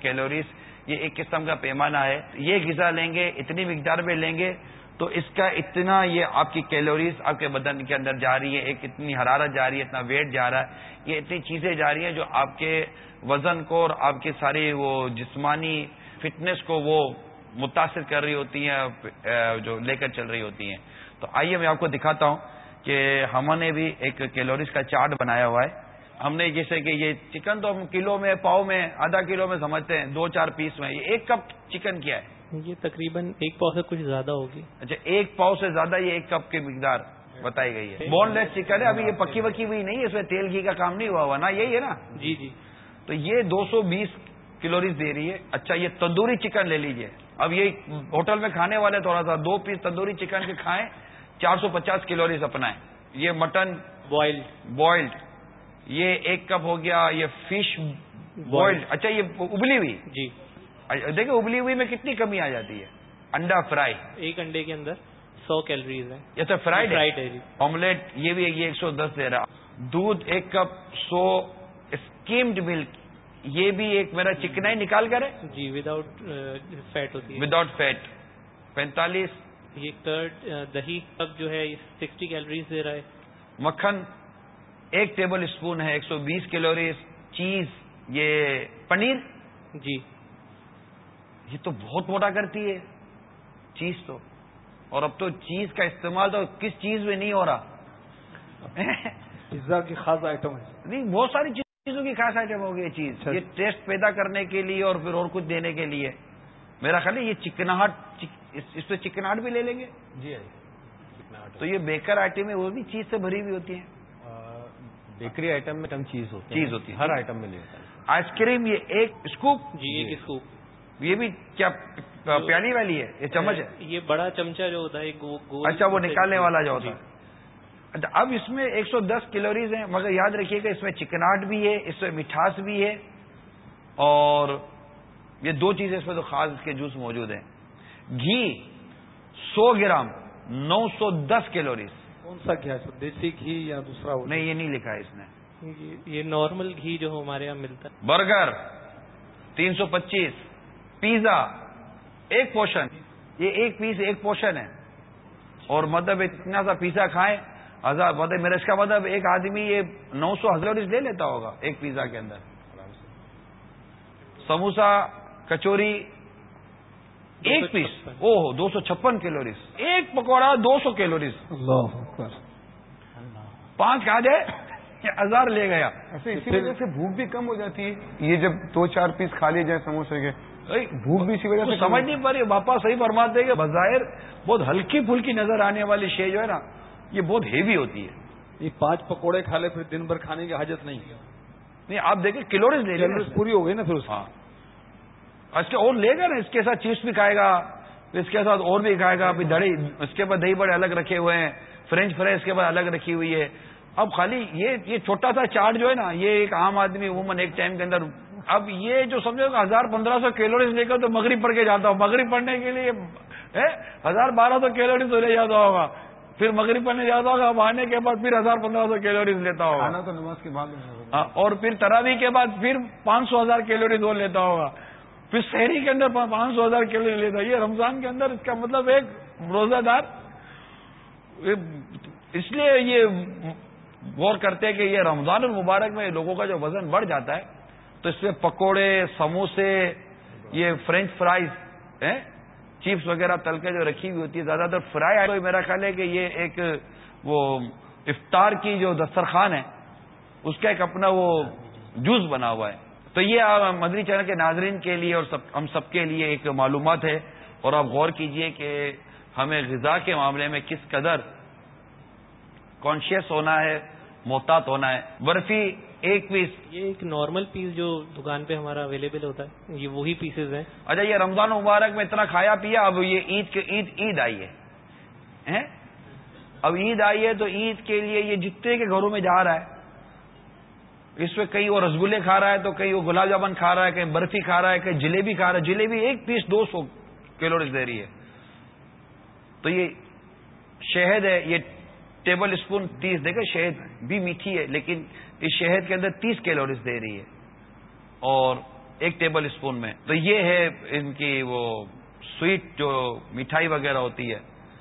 Calories یہ ایک قسم کا پیمانہ ہے۔ یہ غذا لیں گے، اتنی مقدار میں لیں گے، تو اس کا اتنا یہ آپ کی کیلوریز آپ کے بدن کے اندر جا رہی ہے، ایک اتنی حرارت جا رہی ہے، اتنا ویٹ جا رہا ہے، یہ اتنی چیزیں جا رہی ہیں جو آپ کے وزن کو اور آپ کی ساری وہ جسمانی فٹنس کو وہ متاثر کر رہی ہوتی ہیں جو لے کر چل رہی ہوتی ہیں۔ تو آئیے میں آپ کو دکھاتا ہوں کہ ہم نے بھی ایک کیلوریز کا چارٹ بنایا ہوا ہے۔ ہم نے جیسے کہ یہ چکن تو ہم کلو میں پاؤ میں آدھا کلو میں سمجھتے ہیں دو چار پیس میں یہ ایک کپ چکن کیا ہے؟ یہ تقریباً ایک پاؤ سے کچھ زیادہ ہوگی۔ اچھا ایک پاؤ سے زیادہ یہ ایک کپ کی مقدار بتائی گئی ہے۔ بون لیس چکن ہے ابھی یہ پکی وکی ہوئی نہیں ہے اس میں تیل گھی کا کام نہیں ہوا ہوا نا یہی ہے نا؟ جی جی۔ تو یہ دو سو بیس کلوریز دے رہی ہے۔ اچھا یہ تندوری چکن لے لیجیے۔ اب یہ ہوٹل میں کھانے والے تھوڑا سا دو پیس تندوری چکن کے کھائیں چار سو پچاس کلوریز اپنائیں۔ یہ مٹن بوائلڈ بوائلڈ یہ ایک کپ ہو گیا یہ فش بوائلڈ اچھا یہ ابلی ہوئی؟ جی۔ دیکھیں ابلی ہوئی میں کتنی کمی آ جاتی ہے؟ انڈا فرائی ایک انڈے کے اندر سو کیلریز ہے یہ تو فرائیڈ فرائیڈ ہے آملیٹ یہ بھی یہ ایک سو دس دے رہا۔ دودھ ایک کپ سو اسکیمڈ ملک یہ بھی ایک میرا چکنا ہی نکال کر ہے؟ جی وداؤٹ فیٹ ہوتی ہے۔ وداؤٹ فیٹ پینتالیس۔ یہ کرڈ دہی کپ جو ہے سکسٹی کیلریز دے رہا ہے۔ مکھن ایک ٹیبل اسپون ہے ایک سو بیس کیلوریز چیز یہ پنیر؟ جی۔ یہ تو بہت موٹا کرتی ہے۔ چیز تو۔ اور اب تو چیز کا استعمال تو کس چیز میں نہیں ہو رہا؟ پزا کی خاص آئٹم ہے۔ نہیں بہت ساری چیزوں کی خاص آئٹم ہوگی یہ چیز۔ اچھا۔ یہ ٹیسٹ پیدا کرنے کے لیے اور پھر اور کچھ دینے کے لیے۔ میرا خیال ہے یہ چکناہٹ اس پہ چکناہٹ بھی لے لیں گے۔ جی تو یہ بیکر آئٹم ہے وہ بھی چیز سے بھری ہوئی ہوتی ہے بیکری آئٹم میں کم چیز ہوتی چیز ہوتی ہے۔ ہر آئٹم میں لیتا ہے۔ آئس کریم یہ ایک اسکوپ جی ایک اسکوپ یہ بھی کیا پیالی والی ہے؟ یہ چمچ ہے۔ یہ بڑا چمچا جو ہوتا ہے اچھا وہ نکالنے والا جو ہوتا ہے۔ اچھا اب اس میں ایک سو دس کیلوریز ہیں مگر یاد رکھیے گا اس میں چکناٹ بھی ہے اس میں مٹھاس بھی ہے اور یہ دو چیزیں اس میں تو خاص اس کے جوس موجود ہیں۔ گھی سو گرام نو سو دس کیلوریز۔ کون سا گیا دیسی گھی یا دوسرا نہیں یہ نہیں لکھا ہے اس نے۔ یہ نارمل گھی جو ہمارے یہاں ملتا ہے۔ برگر تین سو پچیس۔ پیزا ایک پوشن یہ ایک پیس ایک پوشن ہے۔ اور مطلب اتنا سا پیزا کھائیں ہزار مطلب میرا اس کا مطلب ایک آدمی یہ نو سو ہزار لے لیتا ہوگا ایک پیزا کے اندر۔ سموسا کچوری ایک پیس. او ہو دو سو چھپن کیلوریز. ایک پکوڑا دو سو کیلوریز. پانچ کھا جائے ہزار لے گیا. اسی وجہ سے بھوک بھی کم ہو جاتی ہے. یہ جب دو چار پیس کھا لیے جائے سموسے کے. بھوک بھی اسی وجہ سے سمجھ نہیں پا رہی. باپا صحیح فرماتے کہ بظاہر بہت ہلکی پھلکی نظر آنے والی شے جو ہے نا یہ بہت ہیوی ہوتی ہے. یہ پانچ پکوڑے کھا لے پھر دن بھر کھانے کی حاجت نہیں. نہیں آپ دیکھیں کلوریز لے لیں. پوری ہو گئی نا پھر ہاں. اس کے اور لے گا نا اس کے ساتھ چیپس بھی کھائے گا اس کے ساتھ اور بھی کھائے گا دہی اس کے بعد دہی بڑے الگ رکھے ہوئے ہیں فرینچ فرائی اس کے بعد الگ رکھی ہوئی ہے۔ اب خالی یہ یہ چھوٹا سا چارٹ جو ہے نا یہ ایک عام آدمی عموماً ایک ٹائم کے اندر اب یہ جو سمجھو کہ ہزار پندرہ سو کیلوریز لے کر تو مغرب پڑھ کے جاتا ہوں۔ مغرب پڑھنے کے لیے ہزار بارہ سو کیلوریز تو لے جاتا ہوگا۔ پھر مغرب پڑھنے جاتا ہوگا اب آنے کے بعد پھر ہزار پندرہ سو کیلوریز لیتا ہوگا۔ تو نماز کے بعد ہاں، اور پھر تراوی کے بعد پھر پانچ سو ہزار کیلوریز وہ لیتا ہوگا۔ پھر شہری کے اندر پانچ سو ہزار کیلوری لیتا یہ رمضان کے اندر اس کا مطلب ایک روزہ دار۔ اس لیے یہ غور کرتے کہ یہ رمضان المبارک میں لوگوں کا جو وزن بڑھ جاتا ہے، تو اس میں پکوڑے، سموسے، یہ فرینچ فرائز چپس وغیرہ تل کے جو رکھی ہوئی ہوتی ہے زیادہ تر فرائی آئے میرا خیال ہے کہ یہ ایک وہ افطار کی جو دسترخوان ہے، اس کا ایک اپنا وہ جوس بنا ہوا ہے۔ تو یہ مدری چینل کے ناظرین کے لیے اور ہم سب کے لیے ایک معلومات ہے اور آپ غور کیجیے کہ ہمیں غذا کے معاملے میں کس قدر کانشیس ہونا ہے محتاط ہونا ہے۔ برفی ایک پیس یہ ایک نارمل پیس جو دکان پہ ہمارا اویلیبل ہوتا ہے یہ وہی پیسز ہیں۔ اچھا یہ رمضان مبارک میں اتنا کھایا پیا اب یہ عید کے عید عید آئی ہے۔ اب عید آئی ہے تو عید کے لیے یہ جتنے کے گھروں میں جا رہا ہے اس میں کئی وہ رسگلے کھا رہا ہے تو کئی وہ گلاب جامن کھا رہا ہے، کہیں برفی کھا رہا ہے، کہیں جلیبی کھا رہا ہے۔ جلیبی ایک پیس دو سو کیلوریز دے رہی ہے۔ تو یہ شہد ہے، یہ ٹیبل اسپون تیس دیکھے شہد بھی میٹھی ہے، لیکن اس شہد کے اندر تیس کیلوریز دے رہی ہے۔ اور ایک ٹیبل اسپون میں۔ تو یہ ہے ان کی وہ سویٹ جو مٹھائی وغیرہ ہوتی ہے۔